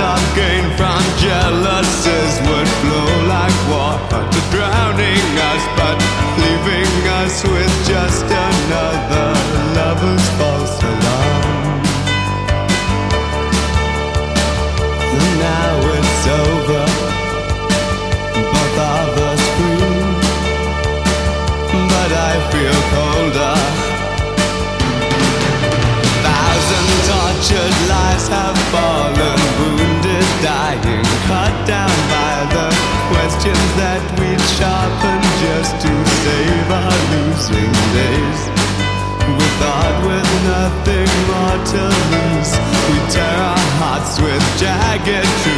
sands of gain from we sharpen just to save our losing days. We thought with nothing more to lose, we tear our hearts with jagged and.